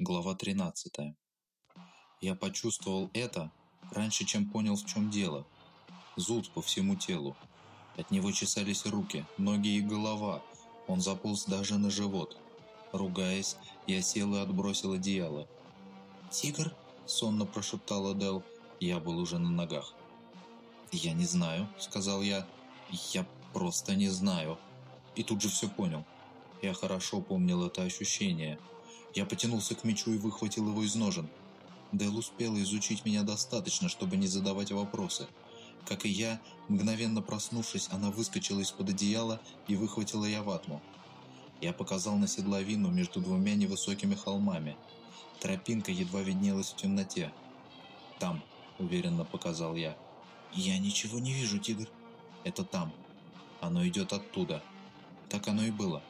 Глава 13. Я почувствовал это раньше, чем понял, в чем дело. Зуд по всему телу. От него чесались руки, ноги и голова. Он заполз даже на живот. Ругаясь, я сел и отбросил одеяло. «Тигр?» – сонно прошептала Дел. Я был уже на ногах. «Я не знаю», – сказал я. «Я просто не знаю». И тут же все понял. Я хорошо помнил это ощущение – я потянулся к мечу и выхватил его из ножен. Дэл успела изучить меня достаточно, чтобы не задавать вопросы. Как и я, мгновенно проснувшись, она выскочила из-под одеяла и выхватила я ватму. Я показал на седловину между двумя невысокими холмами. Тропинка едва виднелась в темноте. «Там», — уверенно показал я. «Я ничего не вижу, тигр». «Это там. Оно идет оттуда». Так оно и было.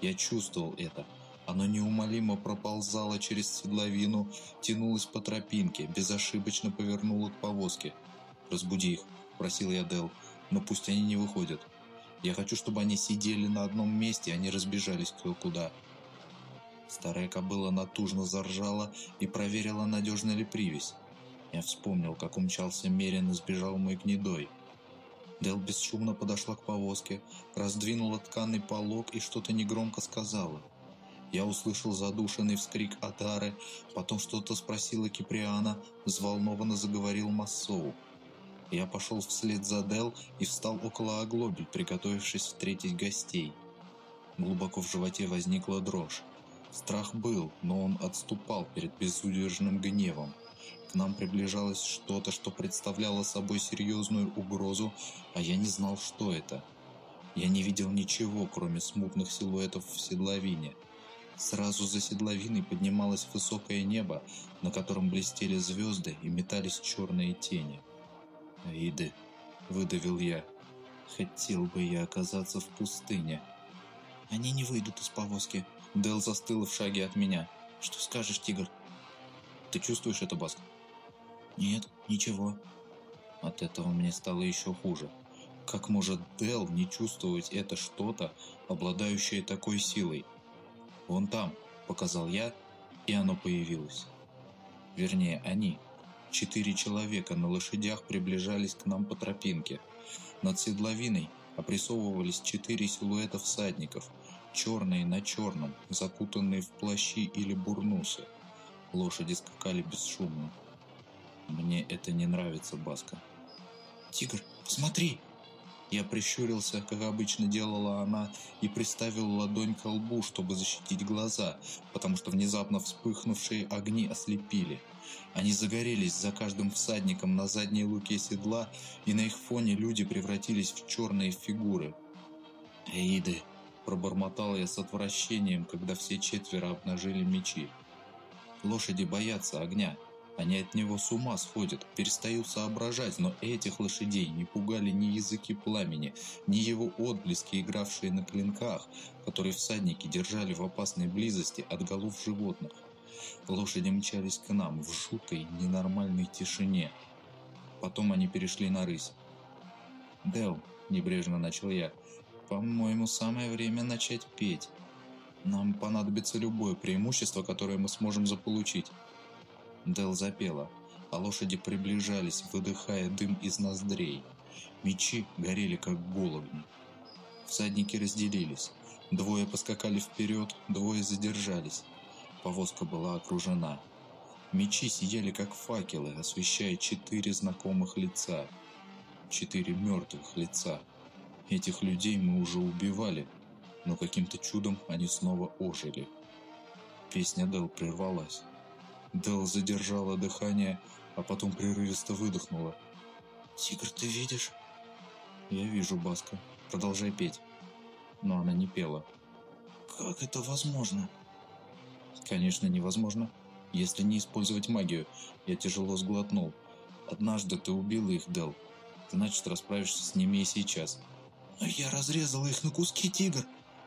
Я чувствовал это. Оно неумолимо проползало через седловину, тянулось по тропинке, безошибочно повернуло к повозке. «Разбуди их», – просил я Дел, – «но пусть они не выходят. Я хочу, чтобы они сидели на одном месте, а не разбежались кто куда». Старая кобыла натужно заржала и проверила, надежна ли привязь. Я вспомнил, как умчался Мерин и сбежал мой гнедой. Дел бесшумно подошла к повозке, раздвинула тканый полог и что-то негромко сказала – я услышал задушенный вскрик Атары, потом что-то спросила Киприана, взволнованно заговорил Массоу. Я пошел вслед за Дел и встал около оглобель, приготовившись встретить гостей. Глубоко в животе возникла дрожь. Страх был, но он отступал перед безудержным гневом. К нам приближалось что-то, что представляло собой серьезную угрозу, а я не знал, что это. Я не видел ничего, кроме смутных силуэтов в седловине – Сразу за седловиной поднималось высокое небо, на котором блестели звезды и метались черные тени. «Аиды!» – выдавил я. «Хотел бы я оказаться в пустыне». «Они не выйдут из повозки». Дел застыл в шаге от меня. «Что скажешь, тигр?» «Ты чувствуешь это, Баск?» «Нет, ничего». От этого мне стало еще хуже. Как может Дел не чувствовать это что-то, обладающее такой силой? «Вон там», – показал я, и оно появилось. Вернее, они. Четыре человека на лошадях приближались к нам по тропинке. Над седловиной опрессовывались четыре силуэта всадников, черные на черном, закутанные в плащи или бурнусы. Лошади скакали бесшумно. Мне это не нравится, Баска. «Тигр, посмотри!» Я прищурился, как обычно делала она, и приставил ладонь к лбу, чтобы защитить глаза, потому что внезапно вспыхнувшие огни ослепили. Они загорелись за каждым всадником на задней луке седла, и на их фоне люди превратились в черные фигуры. «Эиды!» – пробормотал я с отвращением, когда все четверо обнажили мечи. «Лошади боятся огня, они от него с ума сходят, перестают соображать, но этих лошадей не пугали ни языки пламени, ни его отблески, игравшие на клинках, которые всадники держали в опасной близости от голов животных. Лошади мчались к нам в жуткой, ненормальной тишине. Потом они перешли на рысь. «Дел», — небрежно начал я, — «по-моему, самое время начать петь. Нам понадобится любое преимущество, которое мы сможем заполучить». Дел запела, а лошади приближались, выдыхая дым из ноздрей. Мечи горели, как головни. Всадники разделились. Двое поскакали вперед, двое задержались. Повозка была окружена. Мечи сияли, как факелы, освещая четыре знакомых лица. Четыре мертвых лица. Этих людей мы уже убивали, но каким-то чудом они снова ожили. Песня Дел прервалась. Дел задержала дыхание, а потом прерывисто выдохнула. «Тигр, ты видишь?» «Я вижу, Баска. Продолжай петь». Но она не пела. «Как это возможно?» «Конечно, невозможно. Если не использовать магию, я тяжело сглотнул. Однажды ты убила их, Дел. Значит, расправишься с ними и сейчас». «Но я разрезала их на куски, тигр,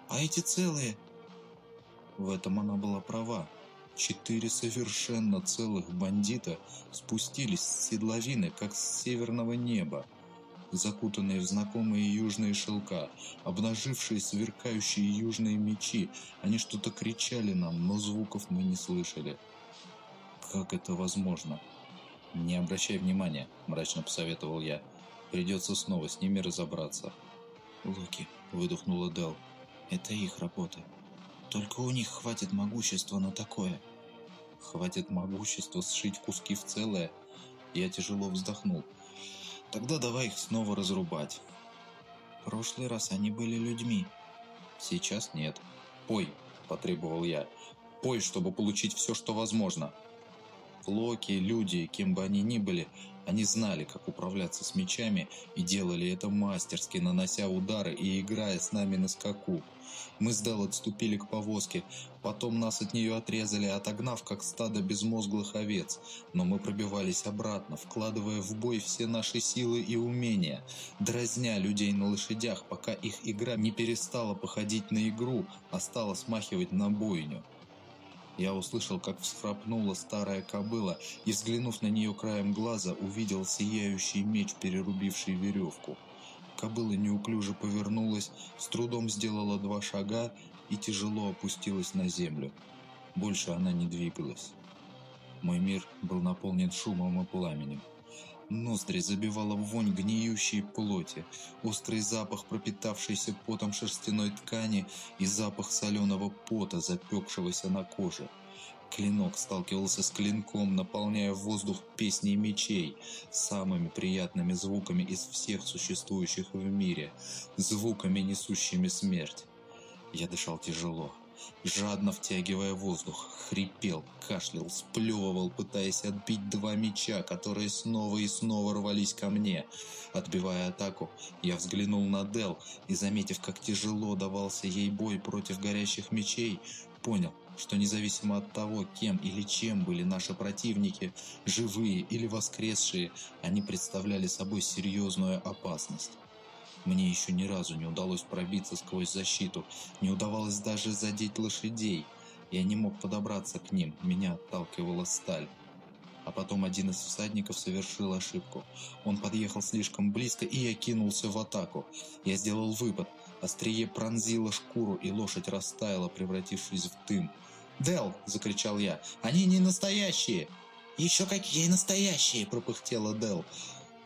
а эти целые...» В этом она была права. Четыре совершенно целых бандита спустились с седловины, как с северного неба. закутанные в знакомые южные шелка, обнажившие сверкающие южные мечи. Они что-то кричали нам, но звуков мы не слышали. Как это возможно? Не обращай внимания, мрачно посоветовал я. Придется снова с ними разобраться. Локи, выдохнула Дел. Это их работа. Только у них хватит могущества на такое. Хватит могущества сшить куски в целое. Я тяжело вздохнул. Тогда давай их снова разрубать. прошлый раз они были людьми. Сейчас нет. Пой, потребовал я. Пой, чтобы получить все, что возможно. Локи, люди, кем бы они ни были, они знали, как управляться с мечами и делали это мастерски, нанося удары и играя с нами на скаку. Мы с Дел отступили к повозке, потом нас от нее отрезали, отогнав как стадо безмозглых овец. Но мы пробивались обратно, вкладывая в бой все наши силы и умения, дразня людей на лошадях, пока их игра не перестала походить на игру, а стала смахивать на бойню. Я услышал, как всхрапнула старая кобыла, и, взглянув на нее краем глаза, увидел сияющий меч, перерубивший веревку. Кобыла неуклюже повернулась, с трудом сделала два шага и тяжело опустилась на землю. Больше она не двигалась. Мой мир был наполнен шумом и пламенем. Ноздри забивала вонь гниющей плоти, острый запах пропитавшейся потом шерстяной ткани и запах соленого пота, запекшегося на коже. Клинок сталкивался с клинком, наполняя воздух песней мечей, самыми приятными звуками из всех существующих в мире, звуками, несущими смерть. Я дышал тяжело, жадно втягивая воздух, хрипел, кашлял, сплевывал, пытаясь отбить два меча, которые снова и снова рвались ко мне. Отбивая атаку, я взглянул на Дел и, заметив, как тяжело давался ей бой против горящих мечей, понял, что независимо от того, кем или чем были наши противники, живые или воскресшие, они представляли собой серьезную опасность. Мне еще ни разу не удалось пробиться сквозь защиту, не удавалось даже задеть лошадей. Я не мог подобраться к ним, меня отталкивала сталь. А потом один из всадников совершил ошибку. Он подъехал слишком близко, и я кинулся в атаку. Я сделал выпад. Острие пронзило шкуру, и лошадь растаяла, превратившись в дым. «Дел!» – закричал я. «Они не настоящие!» «Еще какие настоящие!» – пропыхтела Дел.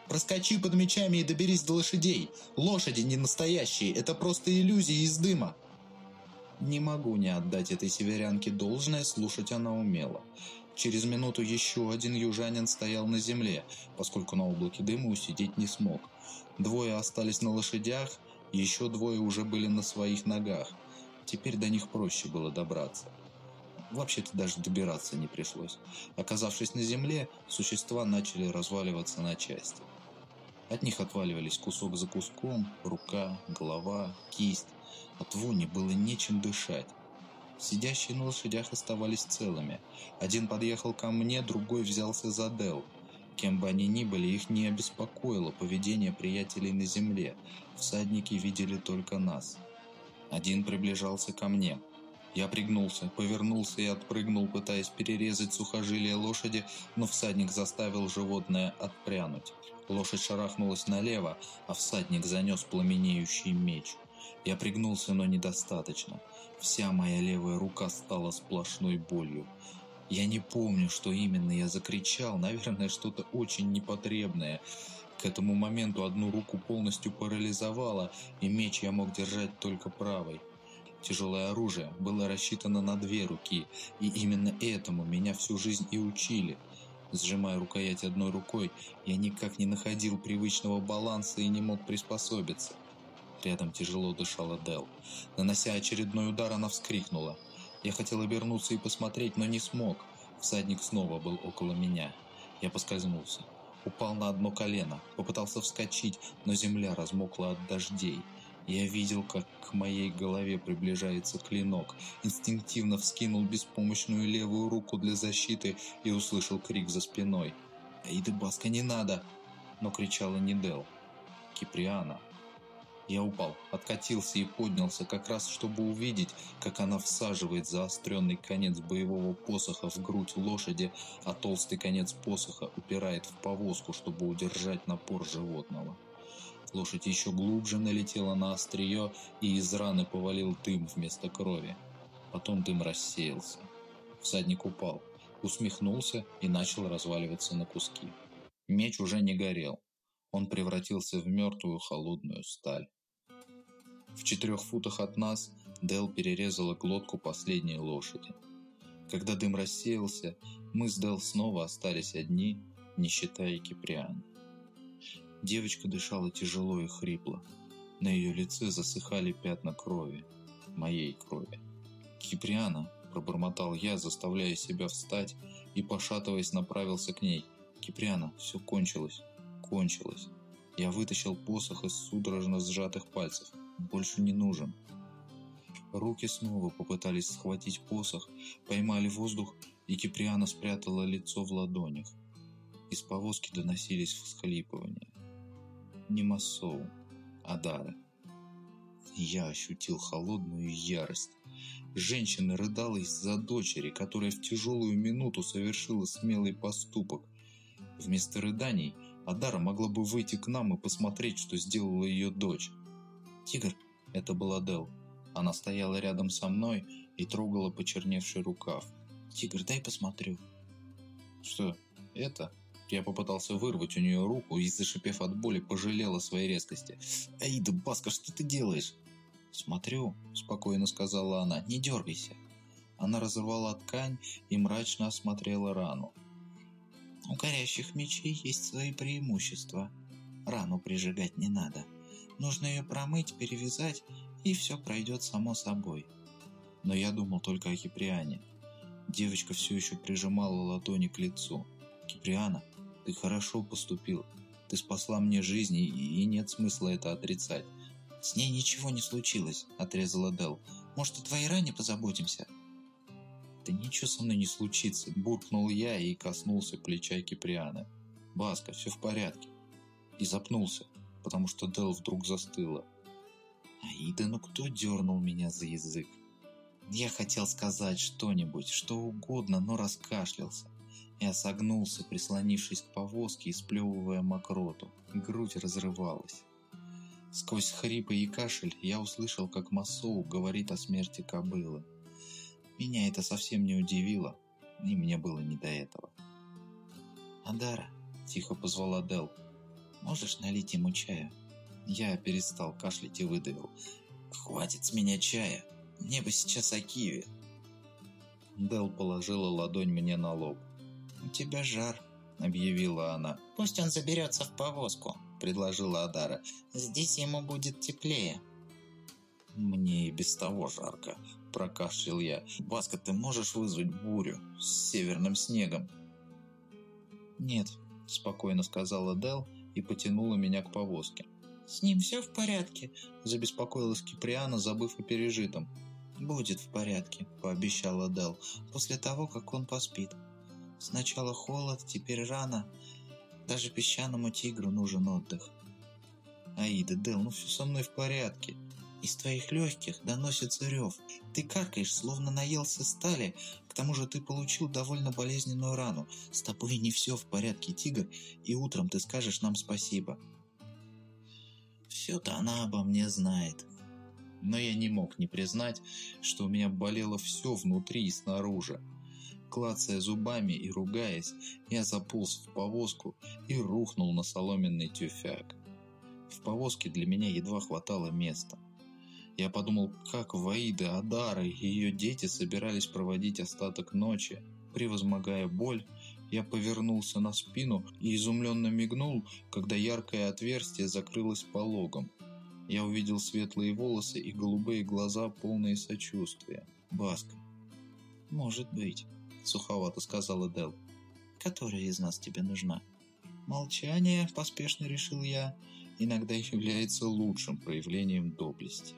Проскочи под мечами и доберись до лошадей. Лошади не настоящие, это просто иллюзии из дыма. Не могу не отдать этой северянке должное, слушать она умела. Через минуту еще один южанин стоял на земле, поскольку на облаке дыма усидеть не смог. Двое остались на лошадях, еще двое уже были на своих ногах. Теперь до них проще было добраться. Вообще-то даже добираться не пришлось. Оказавшись на земле, существа начали разваливаться на части. От них отваливались кусок за куском, рука, голова, кисть. От вони было нечем дышать. Сидящие на лошадях оставались целыми. Один подъехал ко мне, другой взялся за Дел. Кем бы они ни были, их не обеспокоило поведение приятелей на земле. Всадники видели только нас. Один приближался ко мне. Я пригнулся, повернулся и отпрыгнул, пытаясь перерезать сухожилие лошади, но всадник заставил животное отпрянуть. Лошадь шарахнулась налево, а всадник занес пламенеющий меч. Я пригнулся, но недостаточно. Вся моя левая рука стала сплошной болью. Я не помню, что именно я закричал, наверное, что-то очень непотребное. К этому моменту одну руку полностью парализовало, и меч я мог держать только правой. Тяжелое оружие было рассчитано на две руки, и именно этому меня всю жизнь и учили – Сжимая рукоять одной рукой, я никак не находил привычного баланса и не мог приспособиться. Рядом тяжело дышала Дел. Нанося очередной удар, она вскрикнула. Я хотел обернуться и посмотреть, но не смог. Всадник снова был около меня. Я поскользнулся. Упал на одно колено, попытался вскочить, но земля размокла от дождей. Я видел, как к моей голове приближается клинок, инстинктивно вскинул беспомощную левую руку для защиты и услышал крик за спиной. «Аида Баска, не надо!» Но кричала не Дел. Киприана. Я упал, откатился и поднялся, как раз чтобы увидеть, как она всаживает заостренный конец боевого посоха в грудь лошади, а толстый конец посоха упирает в повозку, чтобы удержать напор животного. Лошадь еще глубже налетела на острие, и из раны повалил дым вместо крови. Потом дым рассеялся. Всадник упал, усмехнулся и начал разваливаться на куски. Меч уже не горел. Он превратился в мертвую холодную сталь. В четырех футах от нас Дел перерезала глотку последней лошади. Когда дым рассеялся, мы с Дел снова остались одни, не считая Киприана. Девочка дышала тяжело и хрипло. На ее лице засыхали пятна крови. Моей крови. «Киприана!» – пробормотал я, заставляя себя встать и, пошатываясь, направился к ней. «Киприана, все кончилось. Кончилось». Я вытащил посох из судорожно сжатых пальцев. «Больше не нужен». Руки снова попытались схватить посох, поймали воздух, и Киприана спрятала лицо в ладонях. Из повозки доносились всхлипывания не Масоу, а Дара. Я ощутил холодную ярость. Женщина рыдала из-за дочери, которая в тяжелую минуту совершила смелый поступок. Вместо рыданий Адара могла бы выйти к нам и посмотреть, что сделала ее дочь. «Тигр!» – это была Дел. Она стояла рядом со мной и трогала почерневший рукав. «Тигр, дай посмотрю». «Что, это?» Я попытался вырвать у нее руку и, зашипев от боли, пожалел о своей резкости. «Аида, Баска, что ты делаешь?» «Смотрю», – спокойно сказала она, – «не дергайся». Она разорвала ткань и мрачно осмотрела рану. «У горящих мечей есть свои преимущества. Рану прижигать не надо. Нужно ее промыть, перевязать, и все пройдет само собой». Но я думал только о Киприане. Девочка все еще прижимала ладони к лицу. «Киприана, ты хорошо поступил. Ты спасла мне жизнь, и, нет смысла это отрицать. С ней ничего не случилось, отрезала Дел. Может, о твоей ране позаботимся? Да ничего со мной не случится, буркнул я и коснулся плеча Киприана. Баска, все в порядке. И запнулся, потому что Дел вдруг застыла. Аида, ну кто дернул меня за язык? Я хотел сказать что-нибудь, что угодно, но раскашлялся. Я согнулся, прислонившись к повозке и сплевывая мокроту. Грудь разрывалась. Сквозь хрипы и кашель я услышал, как Масоу говорит о смерти кобылы. Меня это совсем не удивило, и мне было не до этого. «Адара», – тихо позвала Дел, – «можешь налить ему чая?» Я перестал кашлять и выдавил. «Хватит с меня чая, мне бы сейчас Акиви». Дел положила ладонь мне на лоб. «У тебя жар», — объявила она. «Пусть он заберется в повозку», — предложила Адара. «Здесь ему будет теплее». «Мне и без того жарко», — прокашлял я. «Баска, ты можешь вызвать бурю с северным снегом?» «Нет», — спокойно сказала Дел и потянула меня к повозке. «С ним все в порядке?» – забеспокоилась Киприана, забыв о пережитом. «Будет в порядке», – пообещала Дел, – «после того, как он поспит». Сначала холод, теперь рано. Даже песчаному тигру нужен отдых. Аида, Дел, ну все со мной в порядке. Из твоих легких доносится рев. Ты каркаешь, словно наелся стали. К тому же ты получил довольно болезненную рану. С тобой не все в порядке, тигр, и утром ты скажешь нам спасибо. Все-то она обо мне знает. Но я не мог не признать, что у меня болело все внутри и снаружи. Клацая зубами и ругаясь, я заполз в повозку и рухнул на соломенный тюфяк. В повозке для меня едва хватало места. Я подумал, как Ваида, Адара и ее дети собирались проводить остаток ночи. Превозмогая боль, я повернулся на спину и изумленно мигнул, когда яркое отверстие закрылось пологом. Я увидел светлые волосы и голубые глаза, полные сочувствия. Баска. Может быть. — суховато сказала Дел. «Которая из нас тебе нужна?» «Молчание», — поспешно решил я, — «иногда является лучшим проявлением доблести».